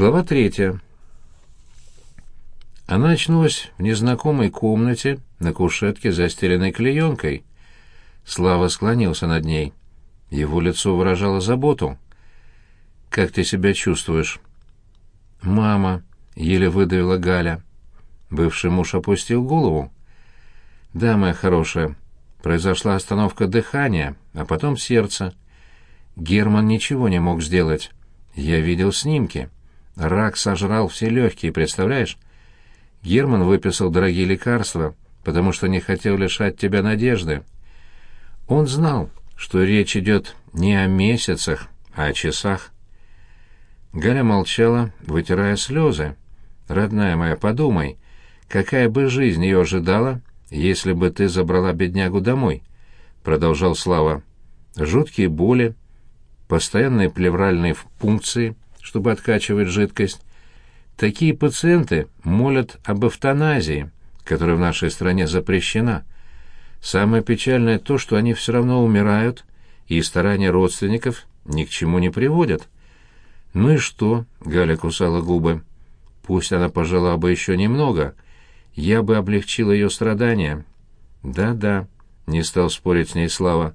Глава третья. Она очнулась в незнакомой комнате на кушетке, застеленной клеенкой. Слава склонился над ней. Его лицо выражало заботу. «Как ты себя чувствуешь?» «Мама», — еле выдавила Галя. Бывший муж опустил голову. «Да, моя хорошая, произошла остановка дыхания, а потом сердца. Герман ничего не мог сделать. Я видел снимки. Рак сожрал все легкие, представляешь? Герман выписал дорогие лекарства, потому что не хотел лишать тебя надежды. Он знал, что речь идет не о месяцах, а о часах. Галя молчала, вытирая слезы. «Родная моя, подумай, какая бы жизнь ее ожидала, если бы ты забрала беднягу домой?» — продолжал Слава. «Жуткие боли, постоянные плевральные пункции, чтобы откачивать жидкость. Такие пациенты молят об эвтаназии, которая в нашей стране запрещена. Самое печальное то, что они все равно умирают, и старания родственников ни к чему не приводят. «Ну и что?» — Галя кусала губы. «Пусть она пожила бы еще немного. Я бы облегчила ее страдания». «Да-да», — не стал спорить с ней Слава.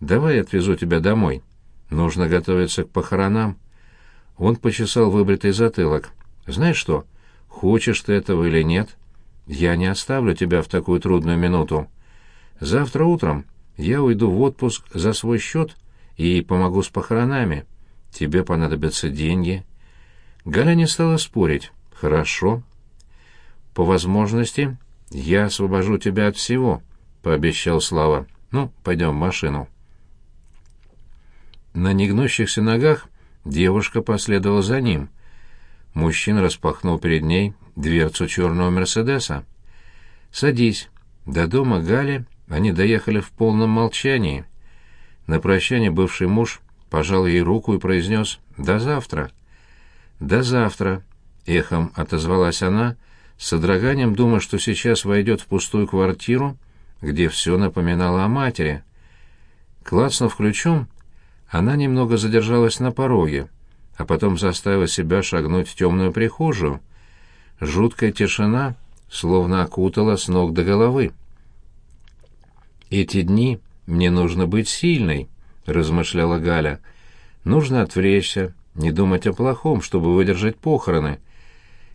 «Давай отвезу тебя домой. Нужно готовиться к похоронам». Он почесал выбритый затылок. «Знаешь что, хочешь ты этого или нет, я не оставлю тебя в такую трудную минуту. Завтра утром я уйду в отпуск за свой счет и помогу с похоронами» тебе понадобятся деньги. Галя не стала спорить. Хорошо. По возможности я освобожу тебя от всего, пообещал Слава. Ну, пойдем в машину. На негнущихся ногах девушка последовала за ним. Мужчина распахнул перед ней дверцу черного Мерседеса. «Садись». До дома Гали они доехали в полном молчании. На прощание бывший муж пожал ей руку и произнес «До завтра». «До завтра», — эхом отозвалась она, с содроганием думая, что сейчас войдет в пустую квартиру, где все напоминало о матери. Клацнув ключом, она немного задержалась на пороге, а потом заставила себя шагнуть в темную прихожую. Жуткая тишина словно окутала с ног до головы. «Эти дни мне нужно быть сильной», — размышляла Галя. «Нужно отвлечься, не думать о плохом, чтобы выдержать похороны.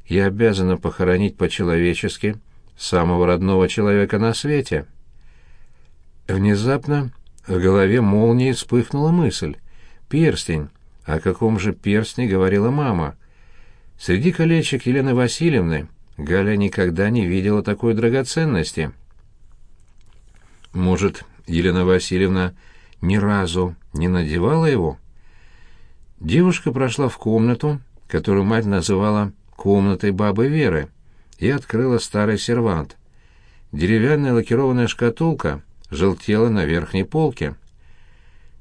Я обязана похоронить по-человечески самого родного человека на свете». Внезапно в голове молнией вспыхнула мысль. «Перстень. О каком же перстне говорила мама?» Среди колечек Елены Васильевны Галя никогда не видела такой драгоценности. Может, Елена Васильевна ни разу не надевала его? Девушка прошла в комнату, которую мать называла «комнатой бабы Веры», и открыла старый сервант. Деревянная лакированная шкатулка желтела на верхней полке.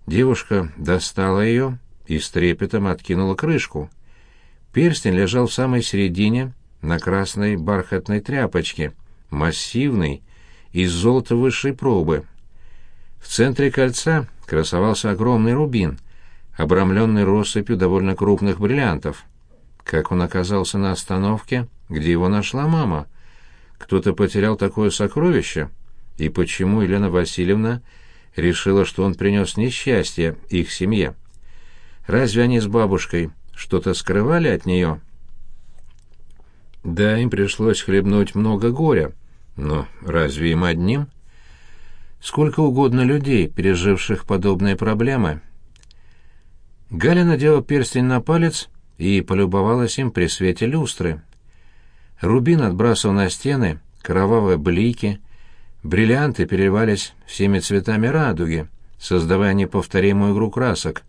Девушка достала ее и с трепетом откинула крышку. Перстень лежал в самой середине на красной бархатной тряпочке, массивный, из золота высшей пробы. В центре кольца красовался огромный рубин, обрамленный россыпью довольно крупных бриллиантов. Как он оказался на остановке, где его нашла мама? Кто-то потерял такое сокровище? И почему Елена Васильевна решила, что он принес несчастье их семье? Разве они с бабушкой что-то скрывали от нее? Да, им пришлось хлебнуть много горя, но разве им одним? сколько угодно людей, переживших подобные проблемы. Галя надела перстень на палец и полюбовалась им при свете люстры. Рубин отбрасывал на стены кровавые блики, бриллианты переливались всеми цветами радуги, создавая неповторимую игру красок.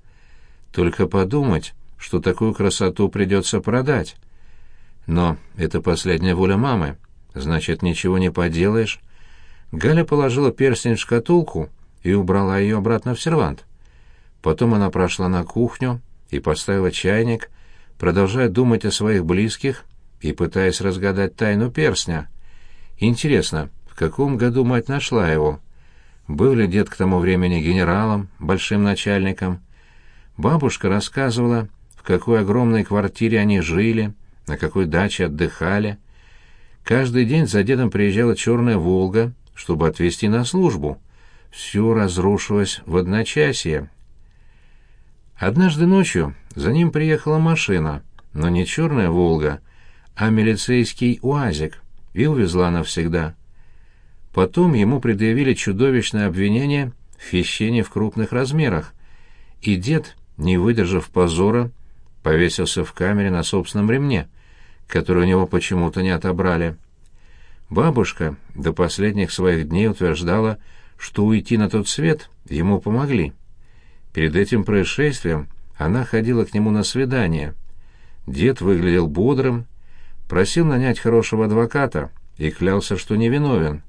Только подумать, что такую красоту придется продать. Но это последняя воля мамы, значит, ничего не поделаешь. Галя положила перстень в шкатулку и убрала ее обратно в сервант. Потом она прошла на кухню и поставила чайник, продолжая думать о своих близких и пытаясь разгадать тайну перстня. Интересно, каком году мать нашла его? Был ли дед к тому времени генералом, большим начальником? Бабушка рассказывала, в какой огромной квартире они жили, на какой даче отдыхали. Каждый день за дедом приезжала черная «Волга», чтобы отвезти на службу. Все разрушилось в одночасье. Однажды ночью за ним приехала машина, но не черная «Волга», а милицейский «УАЗик», и увезла навсегда. Потом ему предъявили чудовищное обвинение в хищении в крупных размерах, и дед, не выдержав позора, повесился в камере на собственном ремне, который у него почему-то не отобрали. Бабушка до последних своих дней утверждала, что уйти на тот свет ему помогли. Перед этим происшествием она ходила к нему на свидание. Дед выглядел бодрым, просил нанять хорошего адвоката и клялся, что невиновен.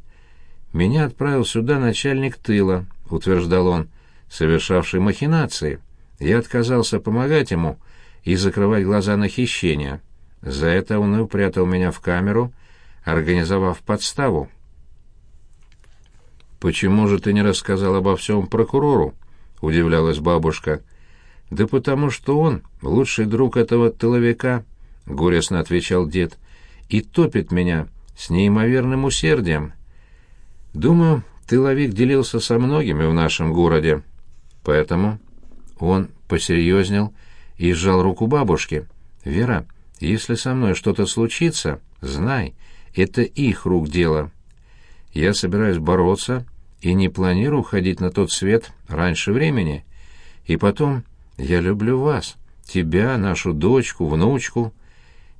«Меня отправил сюда начальник тыла», — утверждал он, совершавший махинации. Я отказался помогать ему и закрывать глаза на хищение. За это он и упрятал меня в камеру, организовав подставу. «Почему же ты не рассказал обо всем прокурору?» — удивлялась бабушка. «Да потому что он лучший друг этого тыловика», — горестно отвечал дед, — «и топит меня с неимоверным усердием. Думаю, тыловик делился со многими в нашем городе, поэтому...» Он посерьезнел и сжал руку бабушки. «Вера, если со мной что-то случится, знай, это их рук дело. Я собираюсь бороться и не планирую ходить на тот свет раньше времени. И потом, я люблю вас, тебя, нашу дочку, внучку.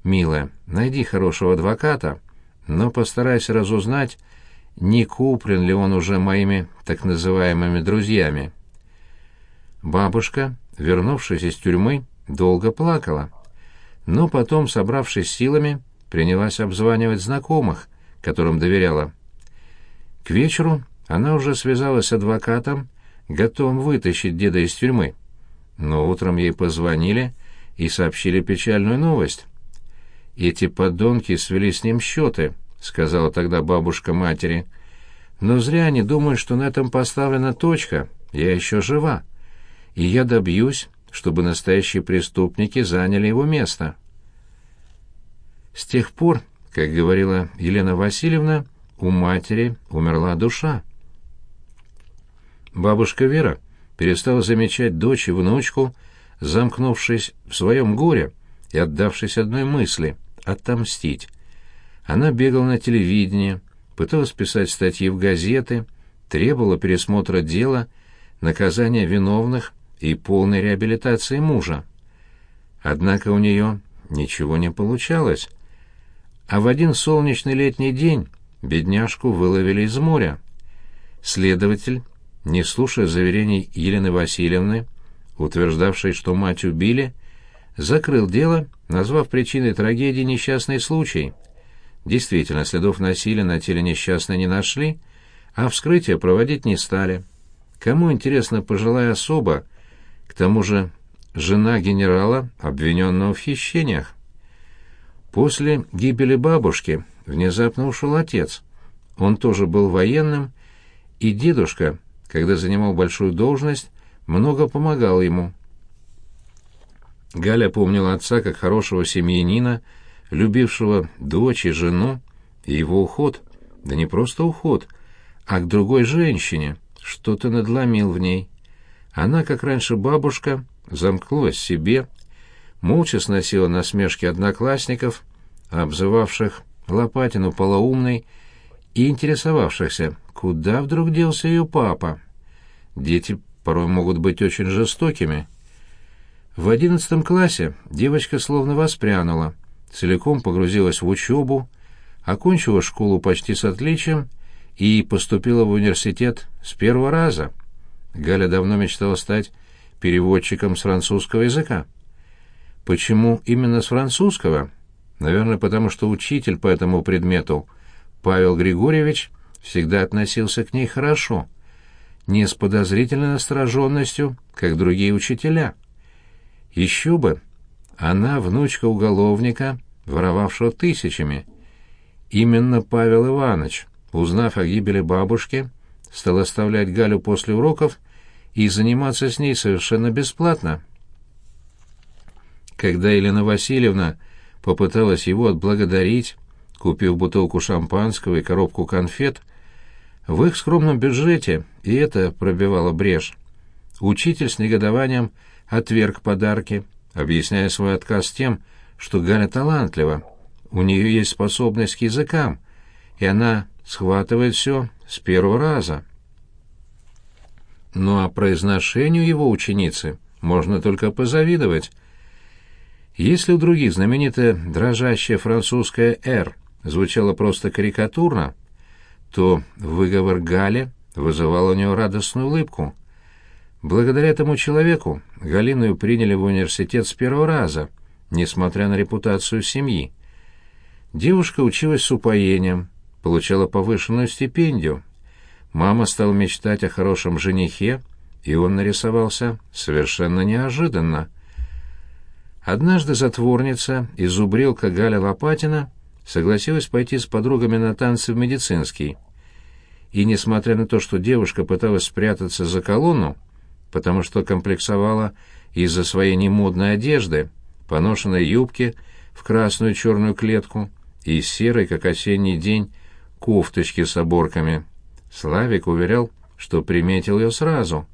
Милая, найди хорошего адвоката, но постарайся разузнать, не куплен ли он уже моими так называемыми друзьями. Бабушка, вернувшись из тюрьмы, долго плакала, но потом, собравшись силами, принялась обзванивать знакомых, которым доверяла. К вечеру она уже связалась с адвокатом, готовым вытащить деда из тюрьмы. Но утром ей позвонили и сообщили печальную новость. «Эти подонки свели с ним счеты», — сказала тогда бабушка матери. «Но зря они думают, что на этом поставлена точка. Я еще жива. И я добьюсь, чтобы настоящие преступники заняли его место». С тех пор, как говорила Елена Васильевна, у матери умерла душа. Бабушка Вера перестала замечать дочь и внучку, замкнувшись в своем горе и отдавшись одной мысли — отомстить. Она бегала на телевидение, пыталась писать статьи в газеты, требовала пересмотра дела, наказания виновных и полной реабилитации мужа. Однако у нее ничего не получалось. А в один солнечный летний день бедняжку выловили из моря. Следователь, не слушая заверений Елены Васильевны, утверждавшей, что мать убили, закрыл дело, назвав причиной трагедии несчастный случай. Действительно, следов насилия на теле несчастной не нашли, а вскрытие проводить не стали. Кому интересна пожилая особа, к тому же жена генерала, обвиненного в хищениях? После гибели бабушки внезапно ушел отец. Он тоже был военным, и дедушка, когда занимал большую должность, много помогал ему. Галя помнила отца как хорошего семьянина, любившего дочь и жену, и его уход, да не просто уход, а к другой женщине, что-то надломил в ней. Она, как раньше бабушка, замкнулась себе, молча сносила насмешки одноклассников, обзывавших Лопатину полоумной и интересовавшихся, куда вдруг делся ее папа. Дети порой могут быть очень жестокими. В одиннадцатом классе девочка словно воспрянула, целиком погрузилась в учебу, окончила школу почти с отличием и поступила в университет с первого раза. Галя давно мечтала стать переводчиком с французского языка. Почему именно с французского? Наверное, потому что учитель по этому предмету, Павел Григорьевич, всегда относился к ней хорошо, не с подозрительной настороженностью, как другие учителя. Еще бы! Она внучка уголовника, воровавшего тысячами. Именно Павел Иванович, узнав о гибели бабушки, стал оставлять Галю после уроков и заниматься с ней совершенно бесплатно. Когда Елена Васильевна попыталась его отблагодарить, купив бутылку шампанского и коробку конфет, в их скромном бюджете и это пробивало брешь. Учитель с негодованием отверг подарки, объясняя свой отказ тем, что Галя талантлива, у нее есть способность к языкам, и она схватывает все с первого раза. Ну а произношению его ученицы можно только позавидовать. Если у других знаменитая дрожащая французская «Р» звучала просто карикатурно, то выговор Гали вызывал у нее радостную улыбку. Благодаря этому человеку Галину приняли в университет с первого раза, несмотря на репутацию семьи. Девушка училась с упоением, получала повышенную стипендию. Мама стала мечтать о хорошем женихе, и он нарисовался совершенно неожиданно. Однажды затворница и зубрилка Галя Лопатина согласилась пойти с подругами на танцы в медицинский. И несмотря на то, что девушка пыталась спрятаться за колонну, потому что комплексовала из-за своей немодной одежды, поношенной юбки в красную черную клетку и серой, как осенний день, кофточки с оборками. Славик уверял, что приметил ее сразу.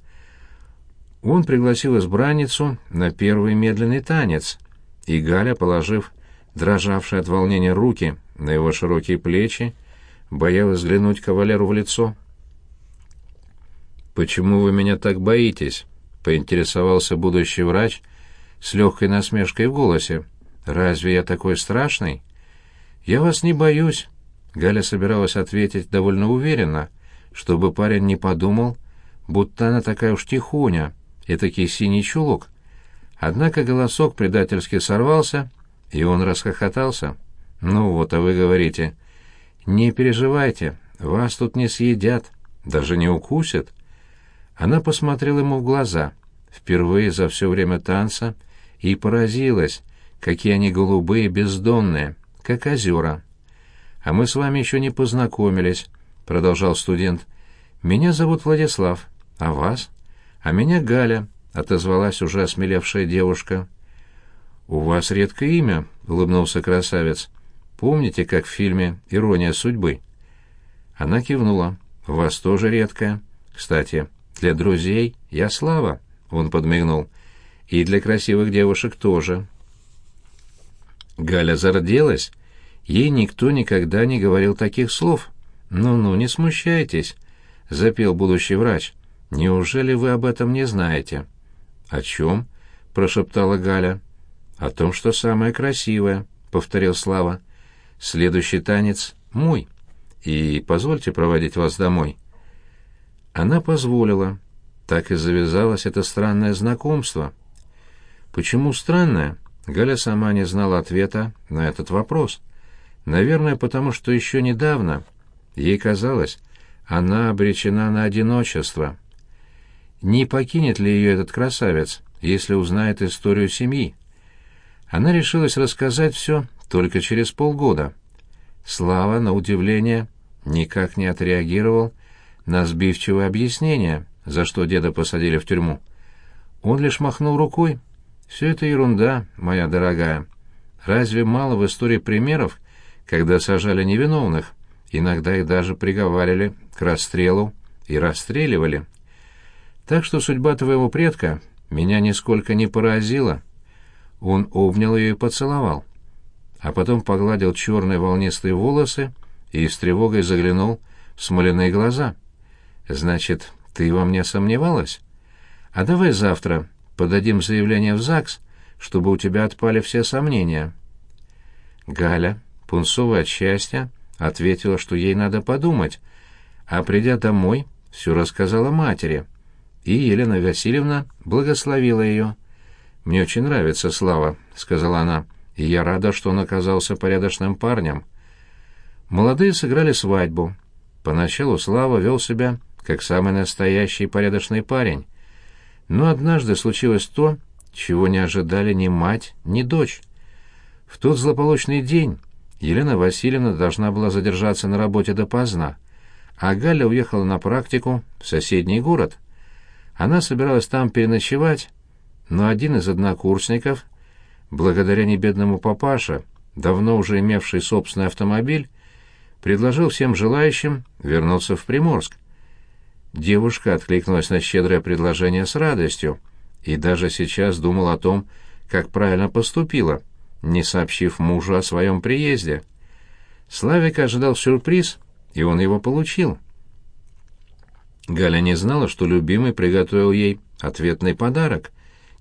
Он пригласил избранницу на первый медленный танец, и Галя, положив дрожавшие от волнения руки на его широкие плечи, боялась взглянуть кавалеру в лицо. «Почему вы меня так боитесь?» — поинтересовался будущий врач с легкой насмешкой в голосе. «Разве я такой страшный?» «Я вас не боюсь», — Галя собиралась ответить довольно уверенно, чтобы парень не подумал, будто она такая уж тихоня, этакий синий чулок. Однако голосок предательски сорвался, и он расхохотался. «Ну вот, а вы говорите, не переживайте, вас тут не съедят, даже не укусят». Она посмотрела ему в глаза, впервые за все время танца, и поразилась, какие они голубые, бездонные, как озера. «А мы с вами еще не познакомились», — продолжал студент. «Меня зовут Владислав. А вас?» «А меня Галя», — отозвалась уже осмелевшая девушка. «У вас редкое имя», — улыбнулся красавец. «Помните, как в фильме «Ирония судьбы»?» Она кивнула. «У вас тоже редкое. Кстати, для друзей я слава, он подмигнул. И для красивых девушек тоже. Галя зарделась. Ей никто никогда не говорил таких слов. «Ну-ну, не смущайтесь», — запел будущий врач. «Неужели вы об этом не знаете?» «О чем?» — прошептала Галя. «О том, что самое красивое», — повторил Слава. «Следующий танец мой. И позвольте проводить вас домой». Она позволила. Так и завязалось это странное знакомство. Почему странное? Галя сама не знала ответа на этот вопрос. Наверное, потому что еще недавно ей казалось, она обречена на одиночество. Не покинет ли ее этот красавец, если узнает историю семьи? Она решилась рассказать все только через полгода. Слава, на удивление, никак не отреагировал на сбивчивое объяснение, за что деда посадили в тюрьму. Он лишь махнул рукой. «Все это ерунда, моя дорогая. Разве мало в истории примеров, когда сажали невиновных, иногда их даже приговаривали к расстрелу и расстреливали? Так что судьба твоего предка меня нисколько не поразила». Он обнял ее и поцеловал, а потом погладил черные волнистые волосы и с тревогой заглянул в смоляные глаза — Значит, ты во мне сомневалась? А давай завтра подадим заявление в ЗАГС, чтобы у тебя отпали все сомнения. Галя, пунцовая от счастья, ответила, что ей надо подумать, а придя домой, все рассказала матери. И Елена Васильевна благословила ее. «Мне очень нравится Слава», — сказала она, — «и я рада, что он оказался порядочным парнем». Молодые сыграли свадьбу. Поначалу Слава вел себя как самый настоящий порядочный парень. Но однажды случилось то, чего не ожидали ни мать, ни дочь. В тот злополучный день Елена Васильевна должна была задержаться на работе допоздна, а Галя уехала на практику в соседний город. Она собиралась там переночевать, но один из однокурсников благодаря небедному папаше, давно уже имевший собственный автомобиль, предложил всем желающим вернуться в Приморск. Девушка откликнулась на щедрое предложение с радостью и даже сейчас думала о том, как правильно поступила, не сообщив мужу о своем приезде. Славик ожидал сюрприз, и он его получил. Галя не знала, что любимый приготовил ей ответный подарок.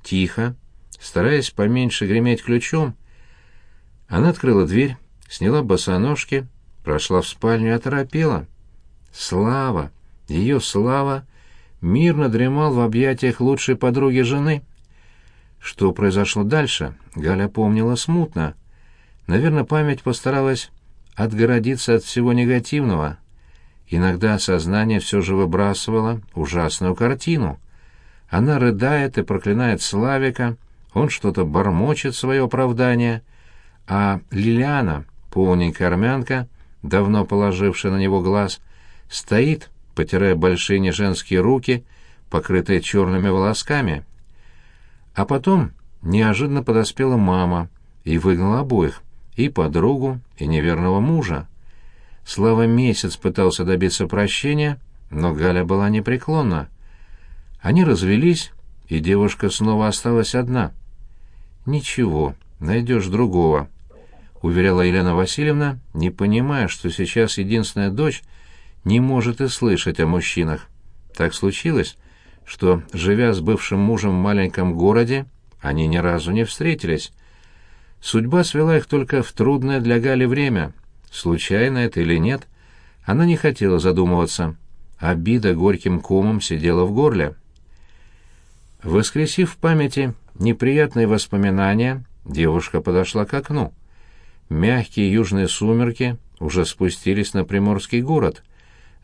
Тихо, стараясь поменьше греметь ключом, она открыла дверь, сняла босоножки, прошла в спальню и оторопела. Слава, ее слава, мирно дремал в объятиях лучшей подруги жены. Что произошло дальше, Галя помнила смутно. Наверное, память постаралась отгородиться от всего негативного. Иногда сознание все же выбрасывало ужасную картину. Она рыдает и проклинает Славика, он что-то бормочет свое оправдание, а Лилиана, полненькая армянка, давно положившая на него глаз, стоит, потирая большие неженские руки, покрытые черными волосками. А потом неожиданно подоспела мама и выгнала обоих, и подругу, и неверного мужа. Слава месяц пытался добиться прощения, но Галя была непреклонна. Они развелись, и девушка снова осталась одна. «Ничего, найдешь другого», — уверяла Елена Васильевна, не понимая, что сейчас единственная дочь не может и слышать о мужчинах. Так случилось, что, живя с бывшим мужем в маленьком городе, они ни разу не встретились. Судьба свела их только в трудное для Гали время. Случайно это или нет, она не хотела задумываться. Обида горьким комом сидела в горле. Воскресив в памяти неприятные воспоминания, девушка подошла к окну. Мягкие южные сумерки уже спустились на приморский город.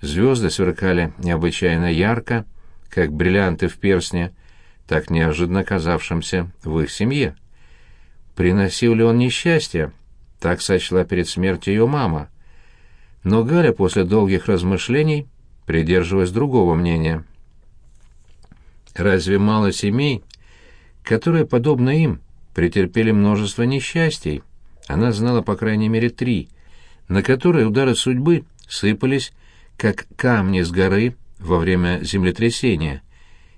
Звезды сверкали необычайно ярко, как бриллианты в перстне, так неожиданно казавшемся в их семье. Приносил ли он несчастье? Так сочла перед смертью ее мама. Но Галя после долгих размышлений придерживалась другого мнения. Разве мало семей, которые, подобно им, претерпели множество несчастий? Она знала по крайней мере три, на которые удары судьбы сыпались, как камни с горы во время землетрясения.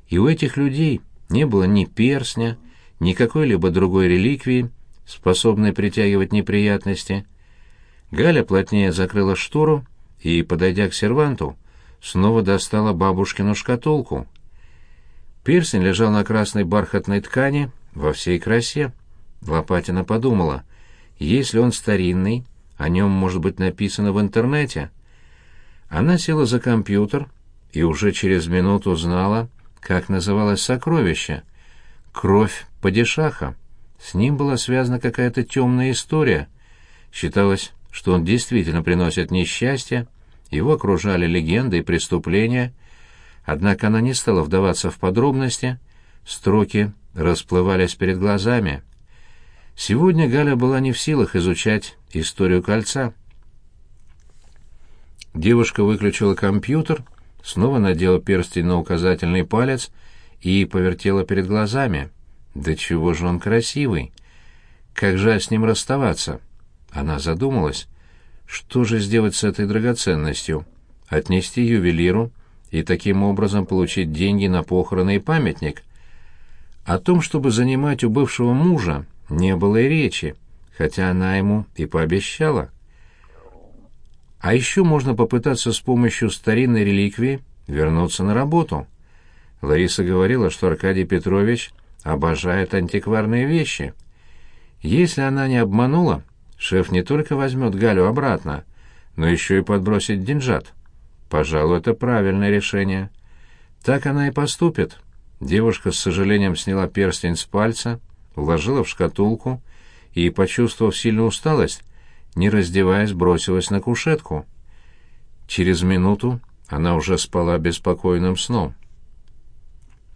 И у этих людей не было ни перстня, ни какой-либо другой реликвии, способной притягивать неприятности. Галя плотнее закрыла штору и, подойдя к серванту, снова достала бабушкину шкатулку. Перстень лежал на красной бархатной ткани во всей красе. Лопатина подумала, если он старинный, о нем может быть написано в интернете. Она села за компьютер и уже через минуту знала, как называлось сокровище. Кровь падишаха. С ним была связана какая-то темная история. Считалось, что он действительно приносит несчастье, его окружали легенды и преступления, однако она не стала вдаваться в подробности, строки расплывались перед глазами. Сегодня Галя была не в силах изучать историю кольца. Девушка выключила компьютер, снова надела перстень на указательный палец и повертела перед глазами. Да чего же он красивый! Как жаль с ним расставаться! Она задумалась, что же сделать с этой драгоценностью? Отнести ювелиру и таким образом получить деньги на похороны и памятник? О том, чтобы занимать у бывшего мужа, не было и речи, хотя она ему и пообещала. А еще можно попытаться с помощью старинной реликвии вернуться на работу. Лариса говорила, что Аркадий Петрович обожает антикварные вещи. Если она не обманула, шеф не только возьмет Галю обратно, но еще и подбросит деньжат. Пожалуй, это правильное решение. Так она и поступит. Девушка с сожалением сняла перстень с пальца, вложила в шкатулку и, почувствовав сильную усталость, не раздеваясь, бросилась на кушетку. Через минуту она уже спала беспокойным сном.